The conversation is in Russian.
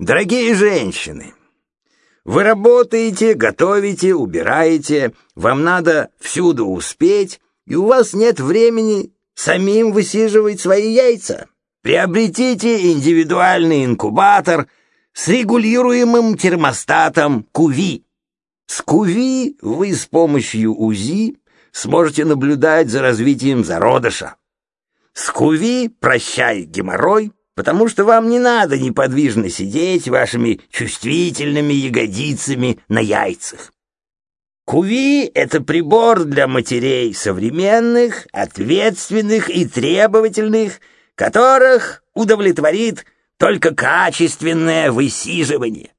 Дорогие женщины, вы работаете, готовите, убираете, вам надо всюду успеть, и у вас нет времени самим высиживать свои яйца. Приобретите индивидуальный инкубатор с регулируемым термостатом КУВИ. С КУВИ вы с помощью УЗИ сможете наблюдать за развитием зародыша. С КУВИ прощай геморрой, потому что вам не надо неподвижно сидеть вашими чувствительными ягодицами на яйцах. Куви — это прибор для матерей современных, ответственных и требовательных, которых удовлетворит только качественное высиживание.